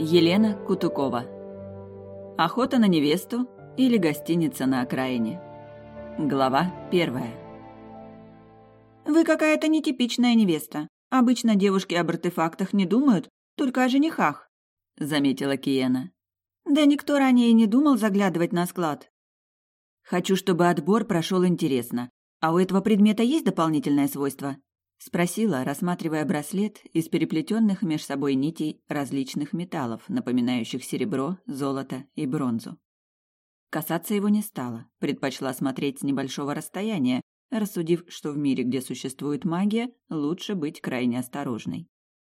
Елена Кутукова. Охота на невесту или гостиница на окраине. Глава первая. Вы какая-то нетипичная невеста. Обычно девушки об артефактах не думают, только о женихах, заметила Киена. Да никто ранее не думал заглядывать на склад. Хочу, чтобы отбор прошел интересно. А у этого предмета есть дополнительное свойство? Спросила, рассматривая браслет из переплетенных меж собой нитей различных металлов, напоминающих серебро, золото и бронзу. Касаться его не стала, предпочла смотреть с небольшого расстояния, рассудив, что в мире, где существует магия, лучше быть крайне осторожной.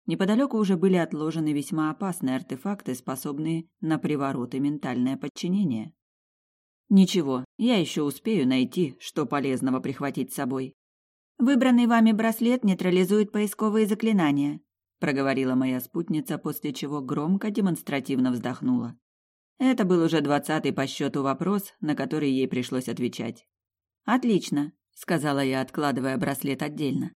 Неподалеку уже были отложены весьма опасные артефакты, способные на приворот ментальное подчинение. Ничего, я еще успею найти, что полезного прихватить с собой. Выбранный вами браслет нейтрализует поисковые заклинания, проговорила моя спутница, после чего громко демонстративно вздохнула. Это был уже двадцатый по счету вопрос, на который ей пришлось отвечать. Отлично, сказала я, откладывая браслет отдельно.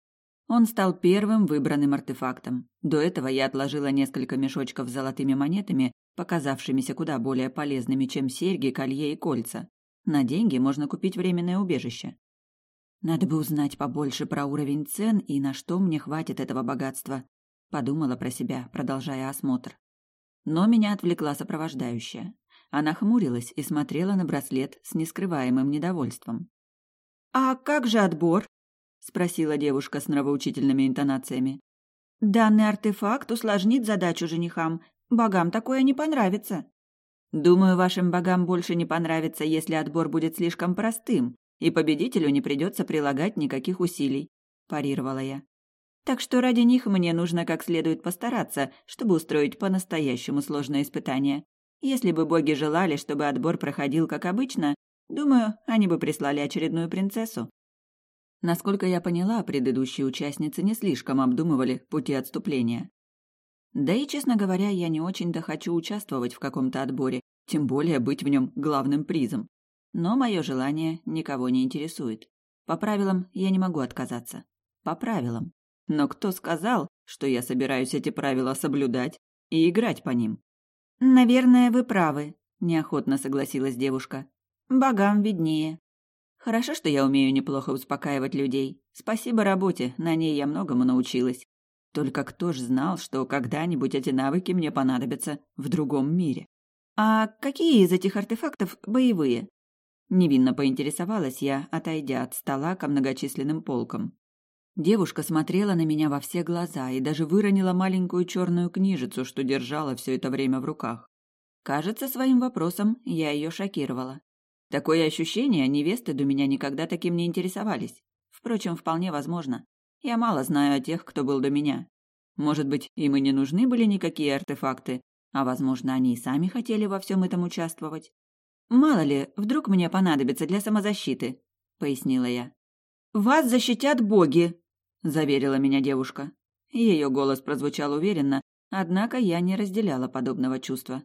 Он стал первым выбранным артефактом. До этого я отложила несколько мешочков с золотыми монетами, показавшимися куда более полезными, чем серьги, колье и кольца. На деньги можно купить временное убежище. Надо бы узнать побольше про уровень цен и на что мне хватит этого богатства, подумала про себя, продолжая осмотр. Но меня отвлекла сопровождающая. Она хмурилась и смотрела на браслет с нескрываемым недовольством. А как же отбор? спросила девушка с нравоучительными интонациями. Данный артефакт усложнит задачу женихам. Богам такое не понравится. Думаю, вашим богам больше не понравится, если отбор будет слишком простым, и победителю не придется прилагать никаких усилий», – парировала я. «Так что ради них мне нужно как следует постараться, чтобы устроить по-настоящему сложное испытание. Если бы боги желали, чтобы отбор проходил как обычно, думаю, они бы прислали очередную принцессу». Насколько я поняла, предыдущие участницы не слишком обдумывали пути отступления. Да и, честно говоря, я не очень-то хочу участвовать в каком-то отборе, тем более быть в нем главным призом. Но мое желание никого не интересует. По правилам я не могу отказаться. По правилам. Но кто сказал, что я собираюсь эти правила соблюдать и играть по ним? Наверное, вы правы, неохотно согласилась девушка. Богам виднее. Хорошо, что я умею неплохо успокаивать людей. Спасибо работе, на ней я многому научилась. Только кто ж знал, что когда-нибудь эти навыки мне понадобятся в другом мире? А какие из этих артефактов боевые? Невинно поинтересовалась я, отойдя от стола ко многочисленным полкам. Девушка смотрела на меня во все глаза и даже выронила маленькую черную книжицу, что держала все это время в руках. Кажется, своим вопросом я ее шокировала. Такое ощущение невесты до меня никогда таким не интересовались. Впрочем, вполне возможно. Я мало знаю о тех, кто был до меня. Может быть, им и не нужны были никакие артефакты, а возможно, они и сами хотели во всем этом участвовать. «Мало ли, вдруг мне понадобится для самозащиты», — пояснила я. «Вас защитят боги», — заверила меня девушка. Ее голос прозвучал уверенно, однако я не разделяла подобного чувства.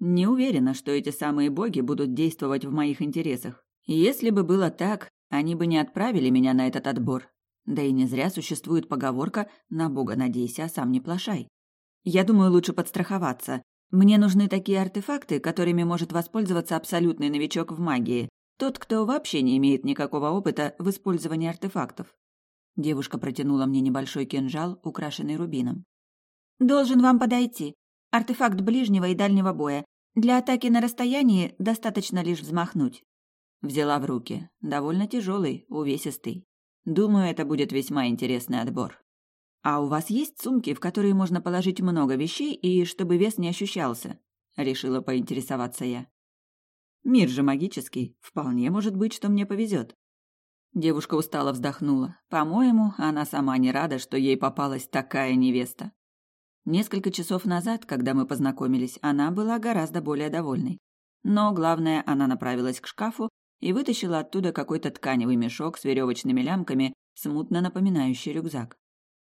Не уверена, что эти самые боги будут действовать в моих интересах. Если бы было так, они бы не отправили меня на этот отбор. Да и не зря существует поговорка «на бога надейся, а сам не плашай». Я думаю, лучше подстраховаться, мне нужны такие артефакты, которыми может воспользоваться абсолютный новичок в магии, тот, кто вообще не имеет никакого опыта в использовании артефактов. Девушка протянула мне небольшой кинжал, украшенный рубином. «Должен вам подойти. Артефакт ближнего и дальнего боя. Для атаки на расстоянии достаточно лишь взмахнуть». Взяла в руки. Довольно тяжелый, увесистый. Думаю, это будет весьма интересный отбор. «А у вас есть сумки, в которые можно положить много вещей и чтобы вес не ощущался?» — решила поинтересоваться я. «Мир же магический. Вполне может быть, что мне повезет». Девушка устало вздохнула. По-моему, она сама не рада, что ей попалась такая невеста. Несколько часов назад, когда мы познакомились, она была гораздо более довольной. Но главное, она направилась к шкафу и вытащила оттуда какой-то тканевый мешок с веревочными лямками, смутно напоминающий рюкзак.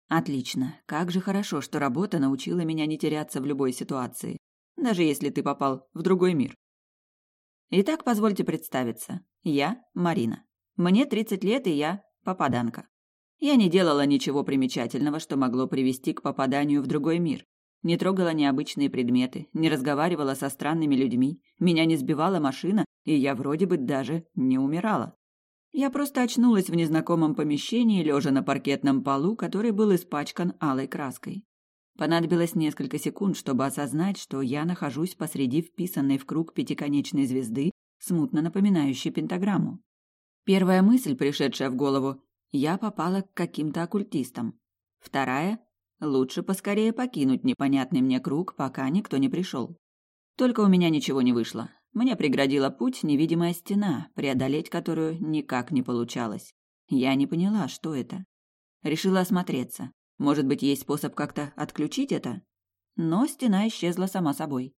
Отлично. Как же хорошо, что работа научила меня не теряться в любой ситуации, даже если ты попал в другой мир. Итак, позвольте представиться. Я Марина. Мне 30 лет, и я попаданка. Я не делала ничего примечательного, что могло привести к попаданию в другой мир. не трогала необычные предметы, не разговаривала со странными людьми, меня не сбивала машина, и я вроде бы даже не умирала. Я просто очнулась в незнакомом помещении, лежа на паркетном полу, который был испачкан алой краской. Понадобилось несколько секунд, чтобы осознать, что я нахожусь посреди вписанной в круг пятиконечной звезды, смутно напоминающей пентаграмму. Первая мысль, пришедшая в голову, я попала к каким-то оккультистам. Вторая – лучше поскорее покинуть непонятный мне круг, пока никто не пришел. Только у меня ничего не вышло. Мне преградила путь невидимая стена, преодолеть которую никак не получалось. Я не поняла, что это. Решила осмотреться. Может быть, есть способ как-то отключить это? Но стена исчезла сама собой.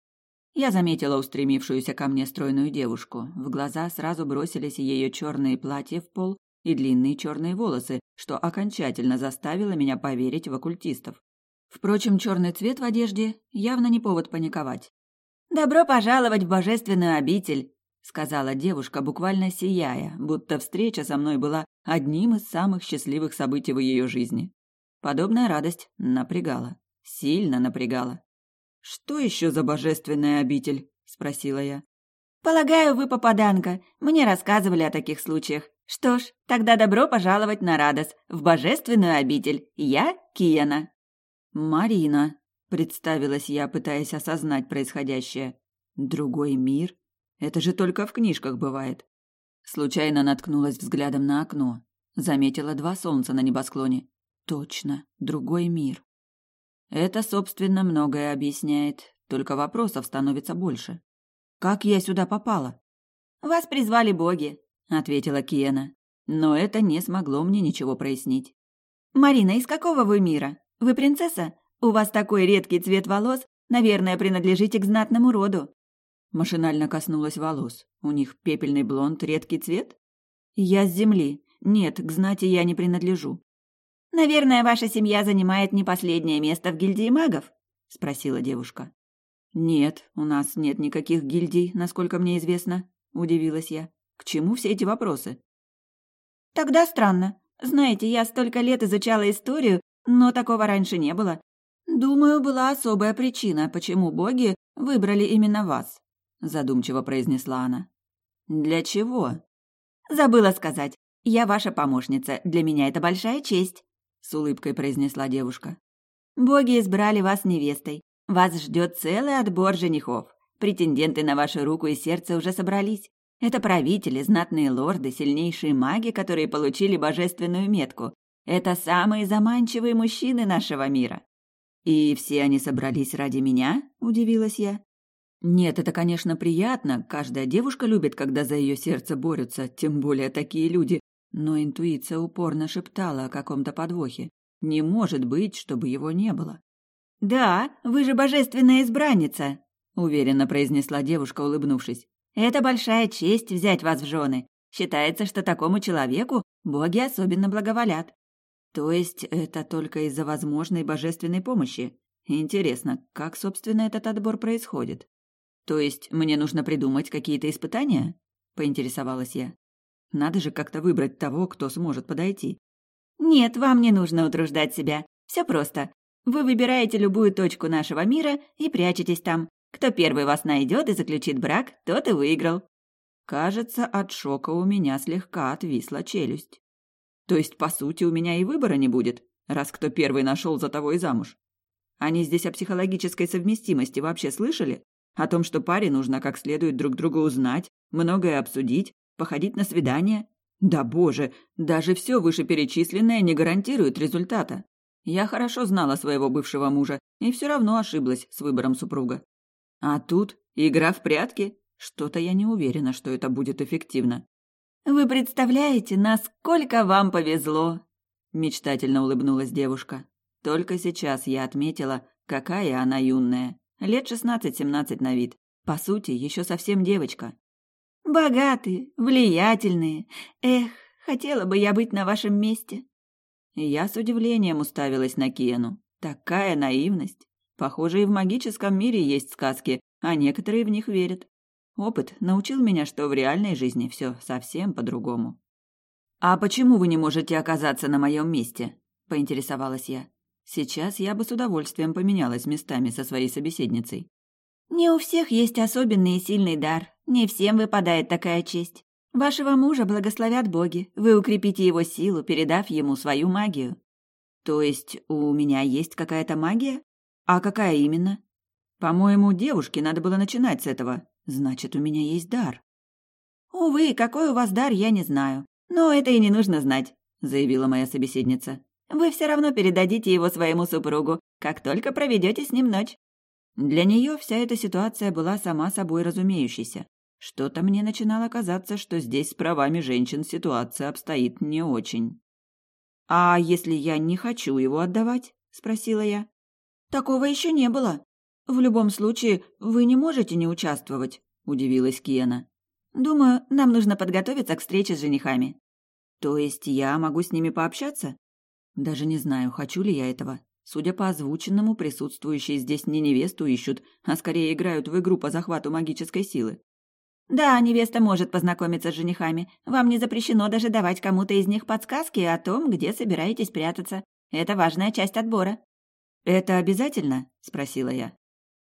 Я заметила устремившуюся ко мне стройную девушку. В глаза сразу бросились ее черные платья в пол и длинные черные волосы, что окончательно заставило меня поверить в оккультистов. Впрочем, черный цвет в одежде явно не повод паниковать. «Добро пожаловать в божественную обитель», — сказала девушка, буквально сияя, будто встреча со мной была одним из самых счастливых событий в ее жизни. Подобная радость напрягала, сильно напрягала. «Что еще за божественная обитель?» — спросила я. «Полагаю, вы попаданка. Мне рассказывали о таких случаях. Что ж, тогда добро пожаловать на Радос, в божественную обитель. Я Киена». «Марина», Представилась я, пытаясь осознать происходящее. Другой мир? Это же только в книжках бывает. Случайно наткнулась взглядом на окно. Заметила два солнца на небосклоне. Точно, другой мир. Это, собственно, многое объясняет, только вопросов становится больше. Как я сюда попала? Вас призвали боги, ответила Киена. Но это не смогло мне ничего прояснить. Марина, из какого вы мира? Вы принцесса? У вас такой редкий цвет волос, наверное, принадлежите к знатному роду. Машинально коснулась волос. У них пепельный блонд, редкий цвет? Я с земли. Нет, к знати я не принадлежу. Наверное, ваша семья занимает не последнее место в гильдии магов? спросила девушка. Нет, у нас нет никаких гильдий, насколько мне известно, удивилась я. К чему все эти вопросы? Тогда странно. Знаете, я столько лет изучала историю, но такого раньше не было. «Думаю, была особая причина, почему боги выбрали именно вас», — задумчиво произнесла она. «Для чего?» «Забыла сказать. Я ваша помощница. Для меня это большая честь», — с улыбкой произнесла девушка. «Боги избрали вас невестой. Вас ждет целый отбор женихов. Претенденты на вашу руку и сердце уже собрались. Это правители, знатные лорды, сильнейшие маги, которые получили божественную метку. Это самые заманчивые мужчины нашего мира. «И все они собрались ради меня?» – удивилась я. «Нет, это, конечно, приятно. Каждая девушка любит, когда за ее сердце борются, тем более такие люди. Но интуиция упорно шептала о каком-то подвохе. Не может быть, чтобы его не было. «Да, вы же божественная избранница», – уверенно произнесла девушка, улыбнувшись. «Это большая честь взять вас в жены. Считается, что такому человеку боги особенно благоволят. То есть это только из-за возможной божественной помощи? Интересно, как, собственно, этот отбор происходит? То есть мне нужно придумать какие-то испытания? Поинтересовалась я. Надо же как-то выбрать того, кто сможет подойти. Нет, вам не нужно утруждать себя. Все просто. Вы выбираете любую точку нашего мира и прячетесь там. Кто первый вас найдет и заключит брак, тот и выиграл. Кажется, от шока у меня слегка отвисла челюсть. То есть, по сути, у меня и выбора не будет, раз кто первый нашел за того и замуж. Они здесь о психологической совместимости вообще слышали? О том, что паре нужно как следует друг друга узнать, многое обсудить, походить на свидание? Да боже, даже все вышеперечисленное не гарантирует результата. Я хорошо знала своего бывшего мужа и все равно ошиблась с выбором супруга. А тут игра в прятки? Что-то я не уверена, что это будет эффективно. «Вы представляете, насколько вам повезло!» Мечтательно улыбнулась девушка. Только сейчас я отметила, какая она юная. Лет шестнадцать-семнадцать на вид. По сути, еще совсем девочка. «Богатые, влиятельные. Эх, хотела бы я быть на вашем месте!» Я с удивлением уставилась на Кену. Такая наивность. Похоже, и в магическом мире есть сказки, а некоторые в них верят. Опыт научил меня, что в реальной жизни все совсем по-другому. «А почему вы не можете оказаться на моем месте?» – поинтересовалась я. Сейчас я бы с удовольствием поменялась местами со своей собеседницей. «Не у всех есть особенный и сильный дар. Не всем выпадает такая честь. Вашего мужа благословят боги. Вы укрепите его силу, передав ему свою магию». «То есть у меня есть какая-то магия? А какая именно?» «По-моему, девушке надо было начинать с этого. Значит, у меня есть дар». «Увы, какой у вас дар, я не знаю. Но это и не нужно знать», — заявила моя собеседница. «Вы все равно передадите его своему супругу, как только проведете с ним ночь». Для нее вся эта ситуация была сама собой разумеющейся. Что-то мне начинало казаться, что здесь с правами женщин ситуация обстоит не очень. «А если я не хочу его отдавать?» – спросила я. «Такого еще не было. В любом случае, вы не можете не участвовать», – удивилась Киена. «Думаю, нам нужно подготовиться к встрече с женихами». «То есть я могу с ними пообщаться?» «Даже не знаю, хочу ли я этого. Судя по озвученному, присутствующие здесь не невесту ищут, а скорее играют в игру по захвату магической силы. Да, невеста может познакомиться с женихами. Вам не запрещено даже давать кому-то из них подсказки о том, где собираетесь прятаться. Это важная часть отбора. Это обязательно? спросила я.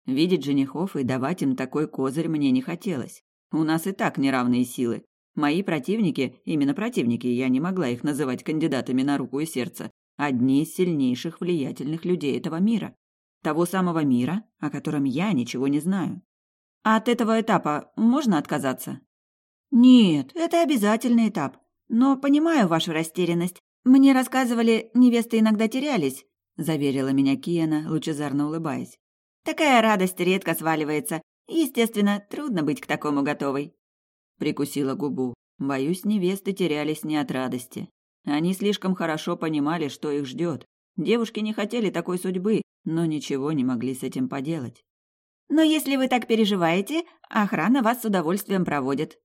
Видеть женихов и давать им такой козырь мне не хотелось. У нас и так неравные силы. Мои противники, именно противники, я не могла их называть кандидатами на руку и сердце, одни из сильнейших влиятельных людей этого мира. Того самого мира, о котором я ничего не знаю. А от этого этапа можно отказаться? Нет, это обязательный этап. Но понимаю вашу растерянность. Мне рассказывали, невесты иногда терялись, заверила меня Киена, лучезарно улыбаясь. Такая радость редко сваливается. Естественно, трудно быть к такому готовой. Прикусила губу. Боюсь, невесты терялись не от радости. Они слишком хорошо понимали, что их ждет. Девушки не хотели такой судьбы, но ничего не могли с этим поделать. «Но если вы так переживаете, охрана вас с удовольствием проводит».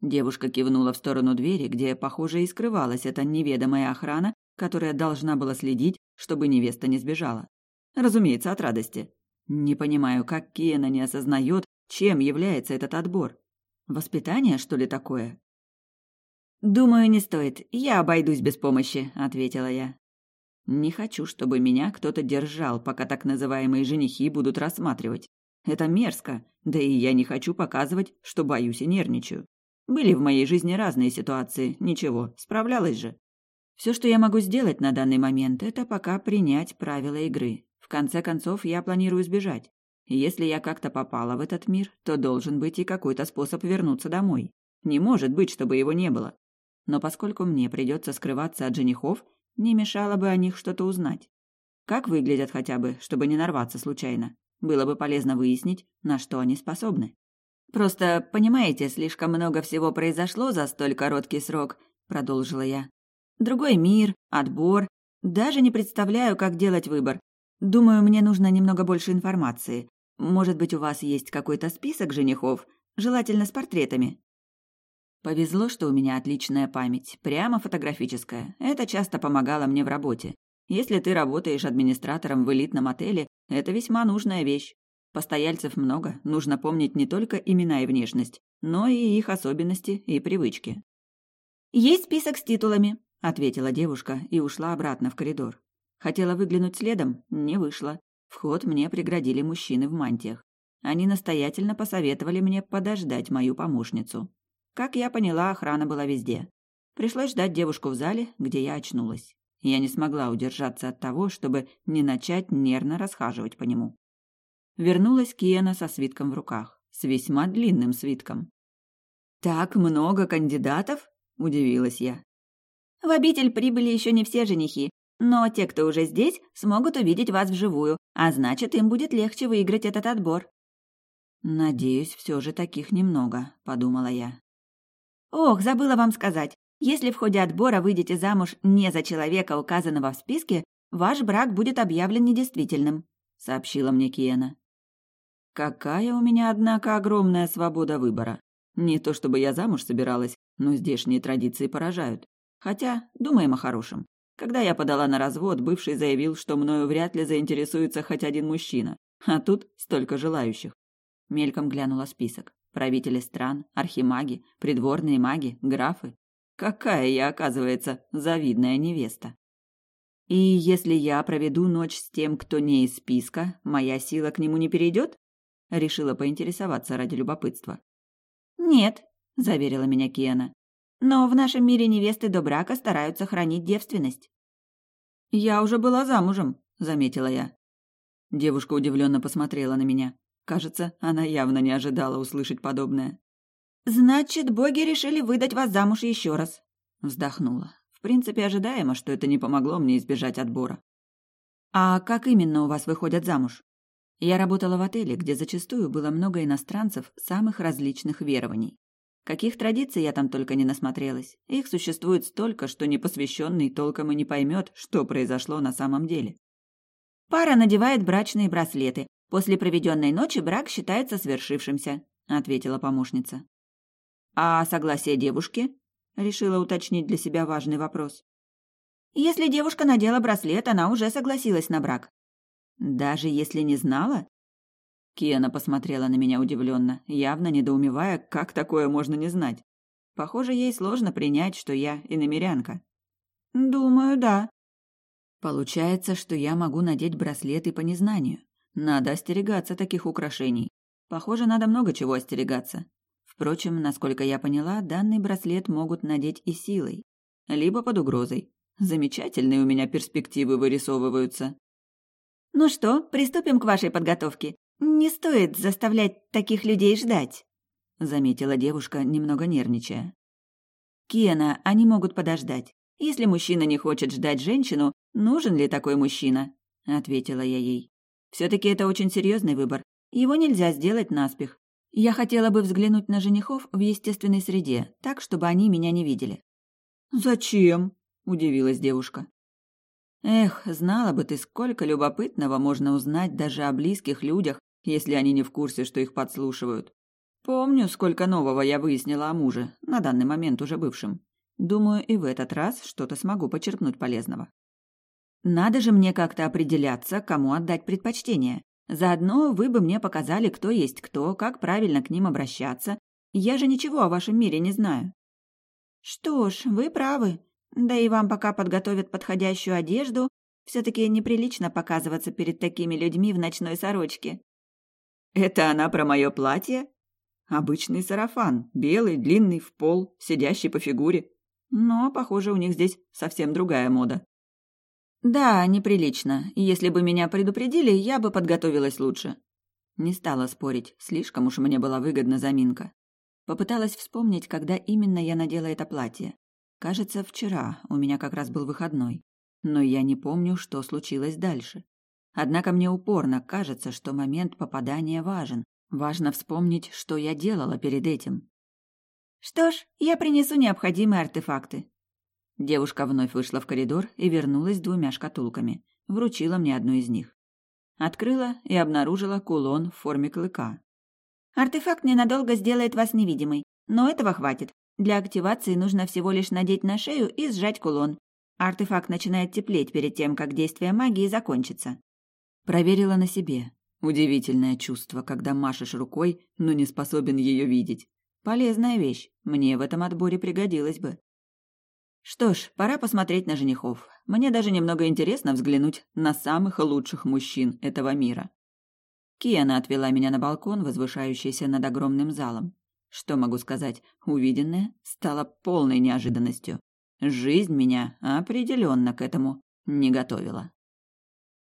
Девушка кивнула в сторону двери, где, похоже, и скрывалась эта неведомая охрана, которая должна была следить, чтобы невеста не сбежала. Разумеется, от радости. Не понимаю, как Киена не осознает, чем является этот отбор. Воспитание, что ли, такое? «Думаю, не стоит. Я обойдусь без помощи», — ответила я. «Не хочу, чтобы меня кто-то держал, пока так называемые женихи будут рассматривать. Это мерзко, да и я не хочу показывать, что боюсь и нервничаю. Были в моей жизни разные ситуации, ничего, справлялась же. Все, что я могу сделать на данный момент, это пока принять правила игры. Конце концов, я планирую сбежать. Если я как-то попала в этот мир, то должен быть и какой-то способ вернуться домой. Не может быть, чтобы его не было но поскольку мне придется скрываться от женихов, не мешало бы о них что-то узнать. Как выглядят хотя бы, чтобы не нарваться случайно. Было бы полезно выяснить, на что они способны. «Просто, понимаете, слишком много всего произошло за столь короткий срок», — продолжила я. «Другой мир, отбор. Даже не представляю, как делать выбор. Думаю, мне нужно немного больше информации. Может быть, у вас есть какой-то список женихов, желательно с портретами?» Повезло, что у меня отличная память, прямо фотографическая. Это часто помогало мне в работе. Если ты работаешь администратором в элитном отеле, это весьма нужная вещь. Постояльцев много, нужно помнить не только имена и внешность, но и их особенности и привычки. «Есть список с титулами», — ответила девушка и ушла обратно в коридор. Хотела выглянуть следом, не вышло. Вход мне преградили мужчины в мантиях. Они настоятельно посоветовали мне подождать мою помощницу. Как я поняла, охрана была везде. Пришлось ждать девушку в зале, где я очнулась. Я не смогла удержаться от того, чтобы не начать нервно расхаживать по нему. Вернулась Киена со свитком в руках, с весьма длинным свитком. «Так много кандидатов?» – удивилась я. «В обитель прибыли еще не все женихи, но те, кто уже здесь, смогут увидеть вас вживую, а значит, им будет легче выиграть этот отбор». «Надеюсь, все же таких немного», – подумала я. Ох, забыла вам сказать. Если в ходе отбора выйдете замуж не за человека, указанного в списке, ваш брак будет объявлен недействительным», — сообщила мне Киена. «Какая у меня, однако, огромная свобода выбора. Не то чтобы я замуж собиралась, но здешние традиции поражают. Хотя, думаем о хорошем. Когда я подала на развод, бывший заявил, что мною вряд ли заинтересуется хоть один мужчина. А тут столько желающих. Мельком глянула список. Правители стран, архимаги, придворные маги, графы. Какая я, оказывается, завидная невеста. И если я проведу ночь с тем, кто не из списка, моя сила к нему не перейдет? Решила поинтересоваться ради любопытства. Нет, заверила меня Киана. Но в нашем мире невесты до брака стараются хранить девственность. Я уже была замужем, заметила я. Девушка удивленно посмотрела на меня. Кажется, она явно не ожидала услышать подобное. Значит, боги решили выдать вас замуж еще раз, вздохнула. В принципе, ожидаемо, что это не помогло мне избежать отбора. А как именно у вас выходят замуж? Я работала в отеле, где зачастую было много иностранцев самых различных верований. Каких традиций я там только не насмотрелась. Их существует столько, что непосвященный толком и не поймет, что произошло на самом деле. Пара надевает брачные браслеты. После проведенной ночи брак считается свершившимся, ответила помощница. А согласие девушки? Решила уточнить для себя важный вопрос. Если девушка надела браслет, она уже согласилась на брак. Даже если не знала? Киана посмотрела на меня удивленно, явно недоумевая, как такое можно не знать. Похоже, ей сложно принять, что я иномерянка. Думаю, да. Получается, что я могу надеть браслеты по незнанию. Надо остерегаться таких украшений. Похоже, надо много чего остерегаться. Впрочем, насколько я поняла, данный браслет могут надеть и силой, либо под угрозой. Замечательные у меня перспективы вырисовываются. Ну что, приступим к вашей подготовке. Не стоит заставлять таких людей ждать, заметила девушка, немного нервничая. Киана, они могут подождать. Если мужчина не хочет ждать женщину, нужен ли такой мужчина? ответила я ей. все таки это очень серьезный выбор. Его нельзя сделать наспех. Я хотела бы взглянуть на женихов в естественной среде, так, чтобы они меня не видели. «Зачем?» – удивилась девушка. Эх, знала бы ты, сколько любопытного можно узнать даже о близких людях, если они не в курсе, что их подслушивают. Помню, сколько нового я выяснила о муже, на данный момент уже бывшем. Думаю, и в этот раз что-то смогу почерпнуть полезного. Надо же мне как-то определяться, кому отдать предпочтение. Заодно вы бы мне показали, кто есть кто, как правильно к ним обращаться. Я же ничего о вашем мире не знаю. Что ж, вы правы. Да и вам пока подготовят подходящую одежду, все-таки неприлично показываться перед такими людьми в ночной сорочке. Это она про мое платье? Обычный сарафан, белый, длинный, в пол, сидящий по фигуре. Но, похоже, у них здесь совсем другая мода. Да, неприлично. Если бы меня предупредили, я бы подготовилась лучше. Не стала спорить, слишком уж мне была выгодна заминка. Попыталась вспомнить, когда именно я надела это платье. Кажется, вчера, у меня как раз был выходной. Но я не помню, что случилось дальше. Однако мне упорно кажется, что момент попадания важен. Важно вспомнить, что я делала перед этим. Что ж, я принесу необходимые артефакты. Девушка вновь вышла в коридор и вернулась с двумя шкатулками. Вручила мне одну из них. Открыла и обнаружила кулон в форме клыка. Артефакт ненадолго сделает вас невидимой, но этого хватит. Для активации нужно всего лишь надеть на шею и сжать кулон. Артефакт начинает теплеть перед тем, как действие магии закончится. Проверила на себе. Удивительное чувство, когда машешь рукой, но не способен ее видеть. Полезная вещь, мне в этом отборе пригодилась бы. Что ж, пора посмотреть на женихов. Мне даже немного интересно взглянуть на самых лучших мужчин этого мира. Киана отвела меня на балкон, возвышающийся над огромным залом. Что могу сказать, увиденное стало полной неожиданностью. Жизнь меня определенно к этому не готовила.